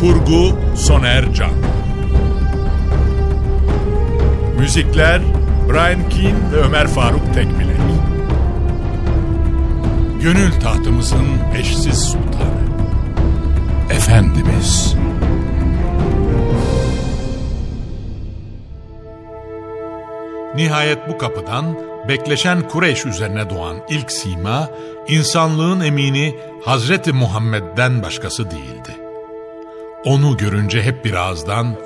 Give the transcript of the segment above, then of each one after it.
Kurgu Soner Can. Müzikler Brian Keane ve Ömer Faruk Tekbilek. Gönül tahtımızın eşsiz sultanı Efendimiz. Nihayet bu kapıdan bekleşen Kureyş üzerine doğan ilk sima, insanlığın emini Hazreti Muhammed'den başkası değildi. Onu görünce hep bir ağızdan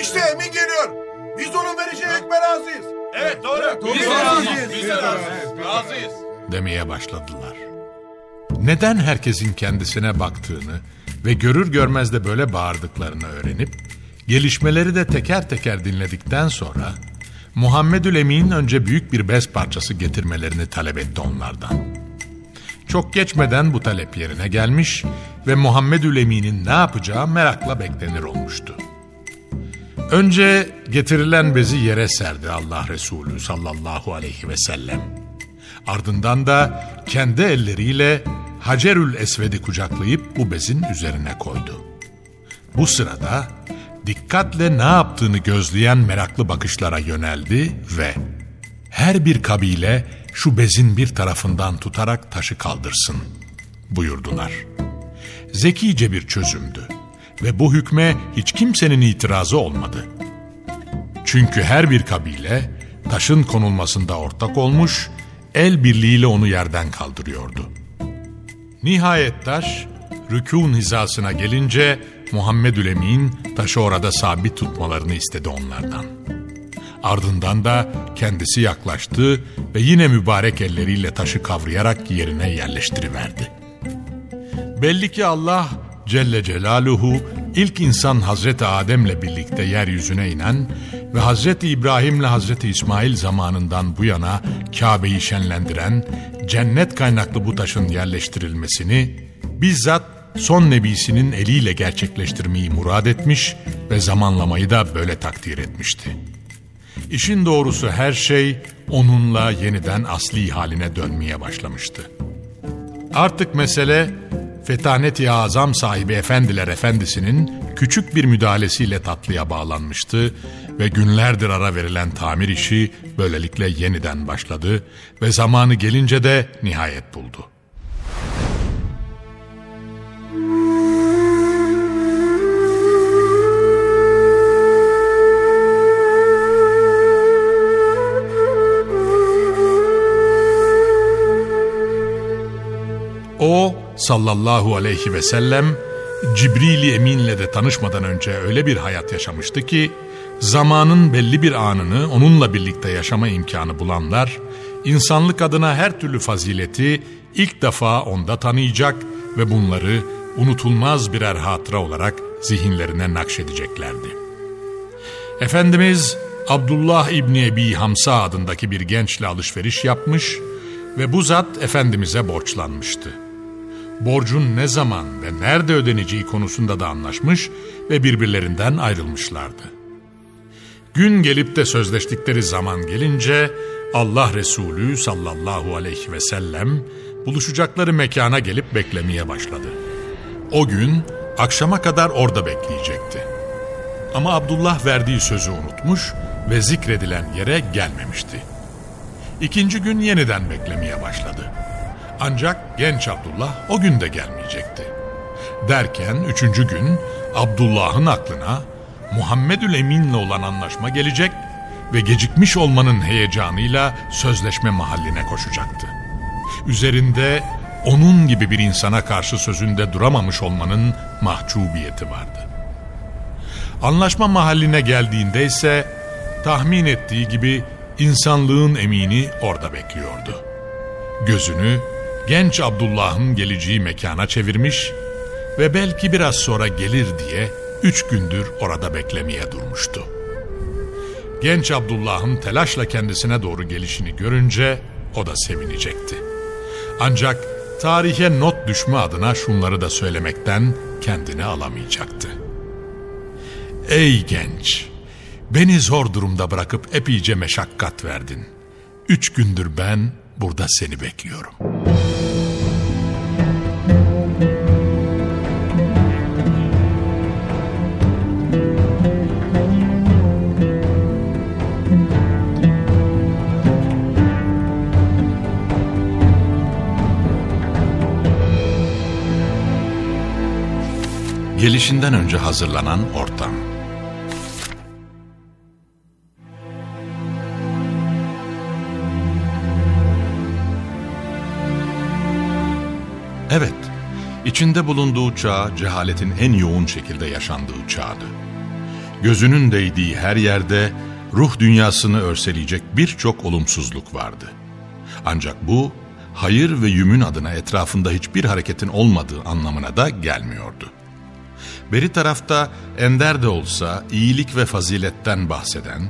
İşte emin geliyor. Biz onun vereceği ekmeğe razıyız. Evet doğru. Biz de razıyız. Biz de razıyız. Razıyız. demeye başladılar. Neden herkesin kendisine baktığını ve görür görmez de böyle bağırdıklarını öğrenip gelişmeleri de teker teker dinledikten sonra Muhammedül Emin önce büyük bir bez parçası getirmelerini talep etti onlardan. Çok geçmeden bu talep yerine gelmiş ve Muhammedül Emin'in ne yapacağı merakla beklenir olmuştu. Önce getirilen bezi yere serdi Allah Resulü sallallahu aleyhi ve sellem. Ardından da kendi elleriyle Hacerül Esved'i kucaklayıp bu bezin üzerine koydu. Bu sırada dikkatle ne yaptığını gözleyen meraklı bakışlara yöneldi ve her bir kabile şu bezin bir tarafından tutarak taşı kaldırsın buyurdular. Zekice bir çözümdü ve bu hükme hiç kimsenin itirazı olmadı. Çünkü her bir kabile taşın konulmasında ortak olmuş, el birliğiyle onu yerden kaldırıyordu. Nihayet taş rükûn hizasına gelince Muhammedül Emin taşı orada sabit tutmalarını istedi onlardan. Ardından da kendisi yaklaştı ve yine mübarek elleriyle taşı kavrayarak yerine yerleştiriverdi. Belli ki Allah Celle Celaluhu ilk insan Hazreti Adem'le birlikte yeryüzüne inen ve Hazreti İbrahim'le Hazreti İsmail zamanından bu yana Kabe'yi şenlendiren cennet kaynaklı bu taşın yerleştirilmesini bizzat son nebisinin eliyle gerçekleştirmeyi murad etmiş ve zamanlamayı da böyle takdir etmişti. İşin doğrusu her şey onunla yeniden asli haline dönmeye başlamıştı. Artık mesele Fetanet-i Azam sahibi efendiler efendisinin küçük bir müdahalesiyle tatlıya bağlanmıştı ve günlerdir ara verilen tamir işi böylelikle yeniden başladı ve zamanı gelince de nihayet buldu. Sallallahu aleyhi ve sellem Cibril-i Emin'le de tanışmadan önce öyle bir hayat yaşamıştı ki zamanın belli bir anını onunla birlikte yaşama imkanı bulanlar insanlık adına her türlü fazileti ilk defa onda tanıyacak ve bunları unutulmaz birer hatıra olarak zihinlerine nakşedeceklerdi. Efendimiz Abdullah İbni Ebi Hamsa adındaki bir gençle alışveriş yapmış ve bu zat Efendimiz'e borçlanmıştı borcun ne zaman ve nerede ödeneceği konusunda da anlaşmış ve birbirlerinden ayrılmışlardı. Gün gelip de sözleştikleri zaman gelince Allah Resulü sallallahu aleyhi ve sellem buluşacakları mekana gelip beklemeye başladı. O gün akşama kadar orada bekleyecekti. Ama Abdullah verdiği sözü unutmuş ve zikredilen yere gelmemişti. İkinci gün yeniden beklemeye başladı. Ancak genç Abdullah o gün de gelmeyecekti. Derken üçüncü gün Abdullah'ın aklına Muhammedül Emin'le olan anlaşma gelecek ve gecikmiş olmanın heyecanıyla sözleşme mahalline koşacaktı. Üzerinde onun gibi bir insana karşı sözünde duramamış olmanın mahcubiyeti vardı. Anlaşma mahalline geldiğinde ise tahmin ettiği gibi insanlığın emini orada bekliyordu. Gözünü genç Abdullah'ın geleceği mekana çevirmiş ve belki biraz sonra gelir diye üç gündür orada beklemeye durmuştu. Genç Abdullah'ın telaşla kendisine doğru gelişini görünce o da sevinecekti. Ancak tarihe not düşme adına şunları da söylemekten kendini alamayacaktı. Ey genç! Beni zor durumda bırakıp epeyce meşakkat verdin. Üç gündür ben burada seni bekliyorum. Gelişinden önce hazırlanan ortam. Evet, içinde bulunduğu çağ cehaletin en yoğun şekilde yaşandığı çağdı. Gözünün değdiği her yerde ruh dünyasını örseleyecek birçok olumsuzluk vardı. Ancak bu, hayır ve yümün adına etrafında hiçbir hareketin olmadığı anlamına da gelmiyordu. Beri tarafta ender de olsa iyilik ve faziletten bahseden,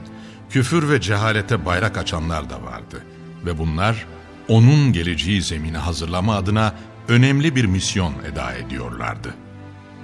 küfür ve cehalete bayrak açanlar da vardı. Ve bunlar onun geleceği zemini hazırlama adına önemli bir misyon eda ediyorlardı.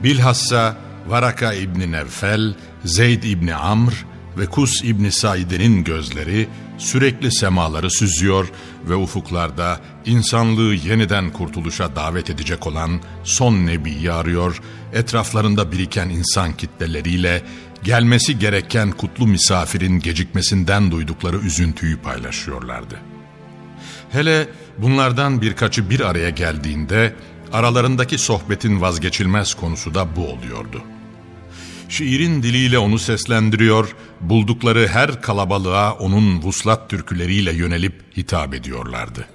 Bilhassa Varaka İbni Nevfel, Zeyd İbni Amr ve Kus İbni Said'in gözleri sürekli semaları süzüyor ve ufuklarda insanlığı yeniden kurtuluşa davet edecek olan son nebiyi arıyor, etraflarında biriken insan kitleleriyle gelmesi gereken kutlu misafirin gecikmesinden duydukları üzüntüyü paylaşıyorlardı. Hele bunlardan birkaçı bir araya geldiğinde aralarındaki sohbetin vazgeçilmez konusu da bu oluyordu. Şiirin diliyle onu seslendiriyor, buldukları her kalabalığa onun vuslat türküleriyle yönelip hitap ediyorlardı.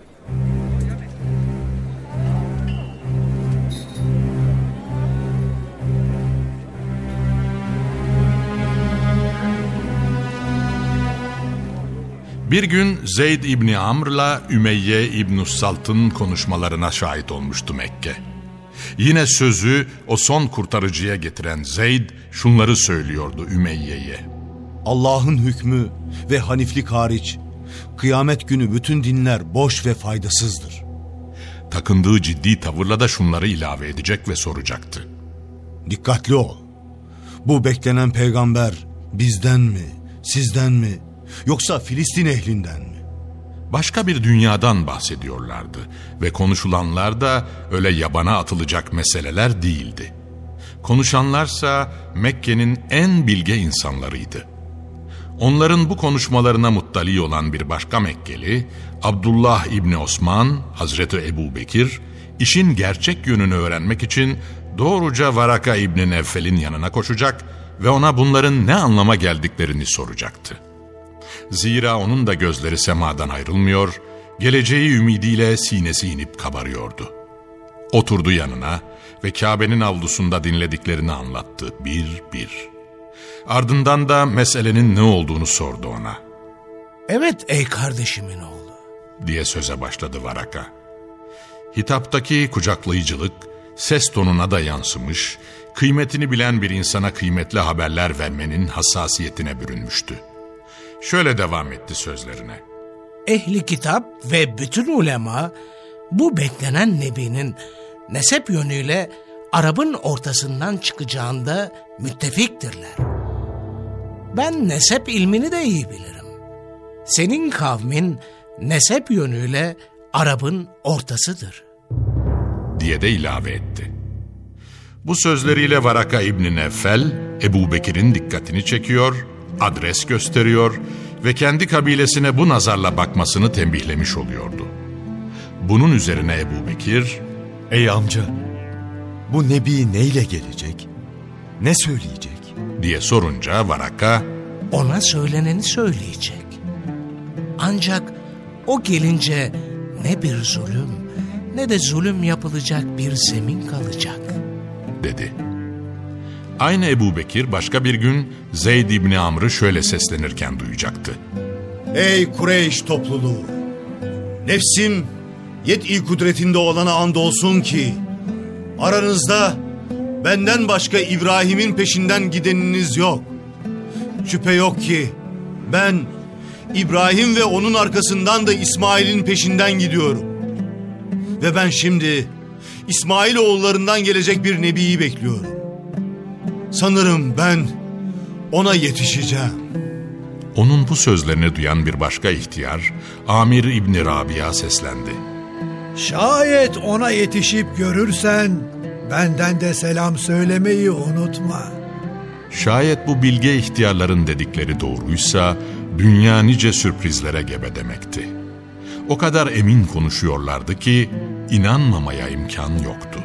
Bir gün Zeyd İbni Amr'la Ümeyye İbn Salt'ın konuşmalarına şahit olmuştu Mekke. Yine sözü o son kurtarıcıya getiren Zeyd şunları söylüyordu Ümeyye'ye. Allah'ın hükmü ve haniflik hariç kıyamet günü bütün dinler boş ve faydasızdır. Takındığı ciddi tavırla da şunları ilave edecek ve soracaktı. Dikkatli ol. Bu beklenen peygamber bizden mi, sizden mi, yoksa Filistin ehlinden mi? Başka bir dünyadan bahsediyorlardı ve konuşulanlar da öyle yabana atılacak meseleler değildi. Konuşanlarsa Mekke'nin en bilge insanlarıydı. Onların bu konuşmalarına muttali olan bir başka Mekkeli, Abdullah İbni Osman, Hazreti Ebu Bekir, işin gerçek yönünü öğrenmek için doğruca Varaka İbni Nevfel'in yanına koşacak ve ona bunların ne anlama geldiklerini soracaktı. Zira onun da gözleri semadan ayrılmıyor, geleceği ümidiyle sinesi inip kabarıyordu. Oturdu yanına ve Kabe'nin avlusunda dinlediklerini anlattı bir bir. Ardından da meselenin ne olduğunu sordu ona. Evet ey kardeşimin oğlu. Diye söze başladı Varaka. Hitaptaki kucaklayıcılık ses tonuna da yansımış, kıymetini bilen bir insana kıymetli haberler vermenin hassasiyetine bürünmüştü. Şöyle devam etti sözlerine. Ehli kitap ve bütün ulema bu beklenen nebinin nesep yönüyle Arap'ın ortasından çıkacağında müttefiktirler. Ben nesep ilmini de iyi bilirim. Senin kavmin nesep yönüyle Arap'ın ortasıdır. Diye de ilave etti. Bu sözleriyle Varaka İbni Neffel, Ebu Bekir'in dikkatini çekiyor, adres gösteriyor ve kendi kabilesine bu nazarla bakmasını tembihlemiş oluyordu. Bunun üzerine Ebu Bekir, Ey amca, bu nebi neyle gelecek? Ne söyleyecek? diye sorunca Varaka Ona söyleneni söyleyecek. Ancak o gelince ne bir zulüm ne de zulüm yapılacak bir zemin kalacak. dedi. Aynı Ebu Bekir başka bir gün Zeyd İbni Amr'ı şöyle seslenirken duyacaktı. Ey Kureyş topluluğu! Nefsim yet-i kudretinde olana andolsun ki aranızda benden başka İbrahim'in peşinden gideniniz yok. Şüphe yok ki ben İbrahim ve onun arkasından da İsmail'in peşinden gidiyorum. Ve ben şimdi İsmail oğullarından gelecek bir nebiyi bekliyorum. Sanırım ben ona yetişeceğim. Onun bu sözlerini duyan bir başka ihtiyar Amir İbni Rabia seslendi. Şayet ona yetişip görürsen benden de selam söylemeyi unutma. Şayet bu bilge ihtiyarların dedikleri doğruysa dünya nice sürprizlere gebe demekti. O kadar emin konuşuyorlardı ki inanmamaya imkan yoktu.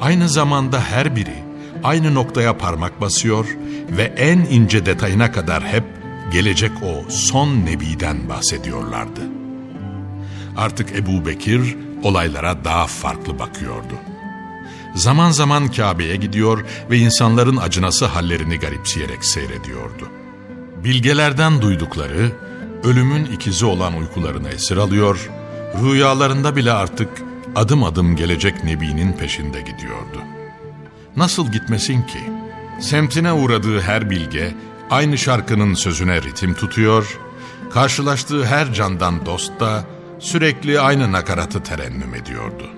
Aynı zamanda her biri aynı noktaya parmak basıyor ve en ince detayına kadar hep gelecek o son nebiden bahsediyorlardı. Artık Ebu Bekir olaylara daha farklı bakıyordu. Zaman zaman Kabe'ye gidiyor ve insanların acınası hallerini garipseyerek seyrediyordu. Bilgelerden duydukları, ölümün ikizi olan uykularını esir alıyor, rüyalarında bile artık adım adım gelecek Nebi'nin peşinde gidiyordu. Nasıl gitmesin ki? Semtine uğradığı her bilge aynı şarkının sözüne ritim tutuyor, karşılaştığı her candan dost da sürekli aynı nakaratı terennüm ediyordu.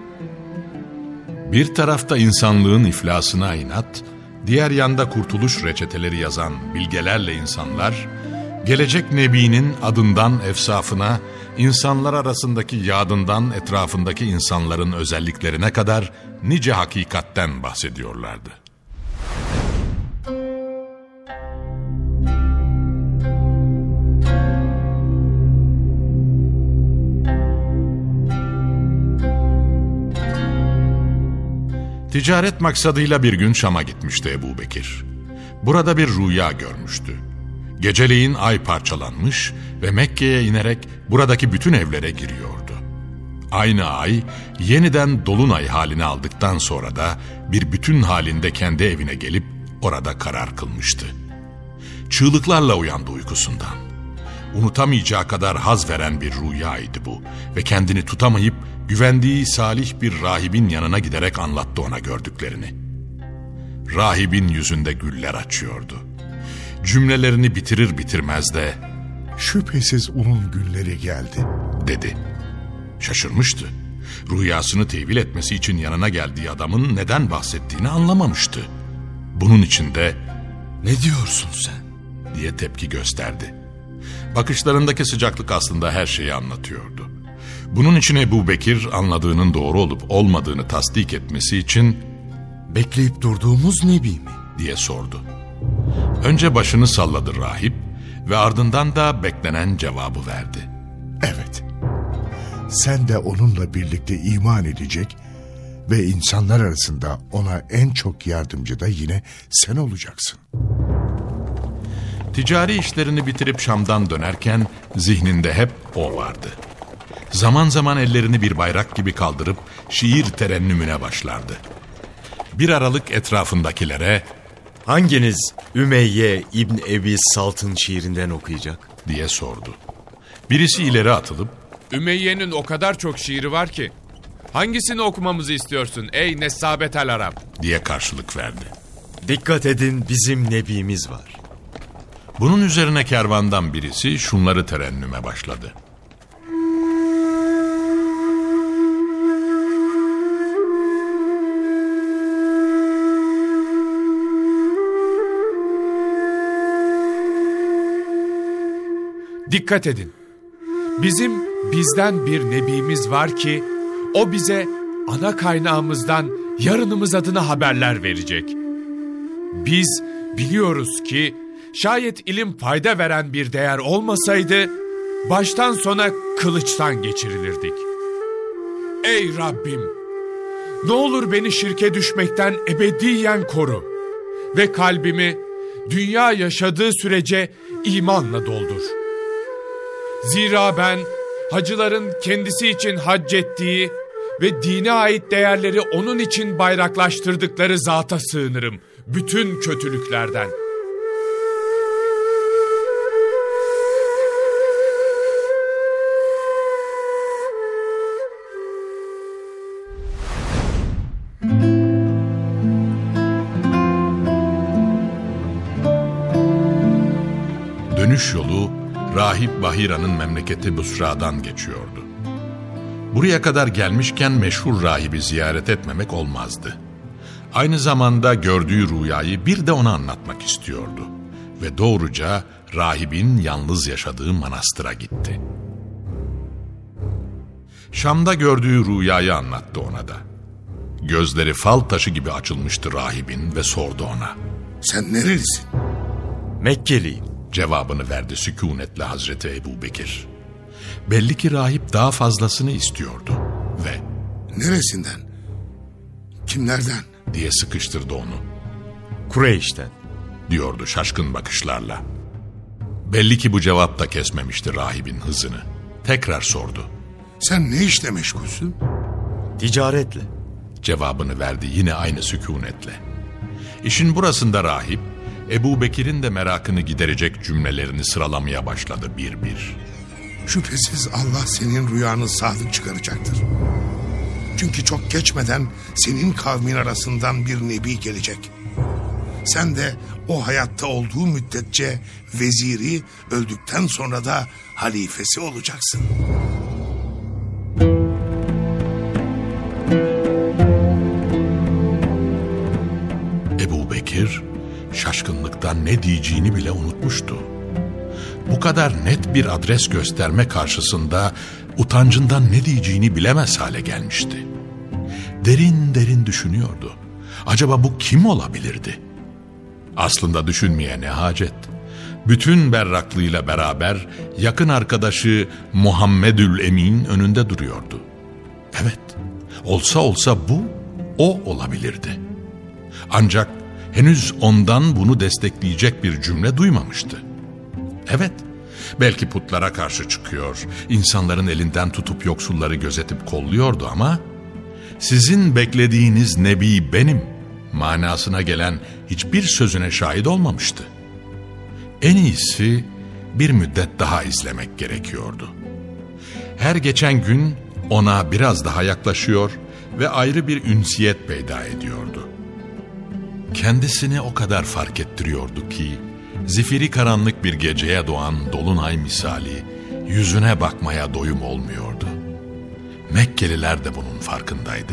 Bir tarafta insanlığın iflasına inat, diğer yanda kurtuluş reçeteleri yazan bilgelerle insanlar, gelecek Nebi'nin adından efsafına, insanlar arasındaki yadından etrafındaki insanların özelliklerine kadar nice hakikatten bahsediyorlardı. Ticaret maksadıyla bir gün Şam'a gitmişti Ebu Bekir. Burada bir rüya görmüştü. Geceleyin ay parçalanmış ve Mekke'ye inerek buradaki bütün evlere giriyordu. Aynı ay yeniden dolunay halini aldıktan sonra da bir bütün halinde kendi evine gelip orada karar kılmıştı. Çığlıklarla uyandı uykusundan. Unutamayacağı kadar haz veren bir rüyaydı bu ve kendini tutamayıp güvendiği salih bir rahibin yanına giderek anlattı ona gördüklerini. Rahibin yüzünde güller açıyordu. Cümlelerini bitirir bitirmez de Şüphesiz onun günleri geldi. dedi. Şaşırmıştı. Rüyasını tevil etmesi için yanına geldiği adamın neden bahsettiğini anlamamıştı. Bunun için de Ne diyorsun sen? diye tepki gösterdi. Bakışlarındaki sıcaklık aslında her şeyi anlatıyordu. Bunun için Ebu Bekir anladığının doğru olup olmadığını tasdik etmesi için Bekleyip durduğumuz nebi mi? diye sordu. Önce başını salladı rahip ve ardından da beklenen cevabı verdi. Evet. Sen de onunla birlikte iman edecek ve insanlar arasında ona en çok yardımcı da yine sen olacaksın. Ticari işlerini bitirip Şam'dan dönerken zihninde hep o vardı. Zaman zaman ellerini bir bayrak gibi kaldırıp şiir terennümüne başlardı. Bir aralık etrafındakilere Hanginiz Ümeyye İbn Ebi Salt'ın şiirinden okuyacak? diye sordu. Birisi ileri atılıp Ümeyye'nin o kadar çok şiiri var ki. Hangisini okumamızı istiyorsun ey Nesabet el Arap? diye karşılık verdi. Dikkat edin bizim nebimiz var. Bunun üzerine kervandan birisi şunları terennüme başladı. Dikkat edin. Bizim bizden bir nebimiz var ki o bize ana kaynağımızdan yarınımız adına haberler verecek. Biz biliyoruz ki şayet ilim fayda veren bir değer olmasaydı baştan sona kılıçtan geçirilirdik. Ey Rabbim! Ne olur beni şirke düşmekten ebediyen koru. Ve kalbimi dünya yaşadığı sürece imanla doldur. Zira ben hacıların kendisi için hac ettiği ve dine ait değerleri onun için bayraklaştırdıkları zata sığınırım. Bütün kötülüklerden. Bahira'nın memleketi Busra'dan geçiyordu. Buraya kadar gelmişken meşhur rahibi ziyaret etmemek olmazdı. Aynı zamanda gördüğü rüyayı bir de ona anlatmak istiyordu. Ve doğruca rahibin yalnız yaşadığı manastıra gitti. Şam'da gördüğü rüyayı anlattı ona da. Gözleri fal taşı gibi açılmıştı rahibin ve sordu ona. Sen nerelisin? Mekkeliyim. Cevabını verdi sükunetle Hazreti Ebu Bekir. Belli ki rahip daha fazlasını istiyordu ve Neresinden? Kimlerden? diye sıkıştırdı onu Kureyş'ten. diyordu şaşkın bakışlarla. Belli ki bu cevap da kesmemişti rahibin hızını. Tekrar sordu. Sen ne işle meşgulsün? Ticaretle. Cevabını verdi yine aynı sükunetle. İşin burasında rahip, Ebu Bekir'in de merakını giderecek cümlelerini sıralamaya başladı bir bir. Şüphesiz Allah senin rüyanı sadık çıkaracaktır. Çünkü çok geçmeden senin kavmin arasından bir nebi gelecek. Sen de o hayatta olduğu müddetçe veziri öldükten sonra da halifesi olacaksın. Şaşkınlıktan ne diyeceğini bile unutmuştu. Bu kadar net bir adres gösterme karşısında utancından ne diyeceğini bilemez hale gelmişti. Derin derin düşünüyordu. Acaba bu kim olabilirdi? Aslında düşünmeye ne hacet? Bütün berraklığıyla beraber yakın arkadaşı Muhammedül Emin önünde duruyordu. Evet, olsa olsa bu o olabilirdi. Ancak henüz ondan bunu destekleyecek bir cümle duymamıştı. Evet, belki putlara karşı çıkıyor, insanların elinden tutup yoksulları gözetip kolluyordu ama sizin beklediğiniz nebi benim manasına gelen hiçbir sözüne şahit olmamıştı. En iyisi bir müddet daha izlemek gerekiyordu. Her geçen gün ona biraz daha yaklaşıyor ve ayrı bir ünsiyet peyda ediyordu. Kendisini o kadar fark ettiriyordu ki, zifiri karanlık bir geceye doğan dolunay misali yüzüne bakmaya doyum olmuyordu. Mekkeliler de bunun farkındaydı.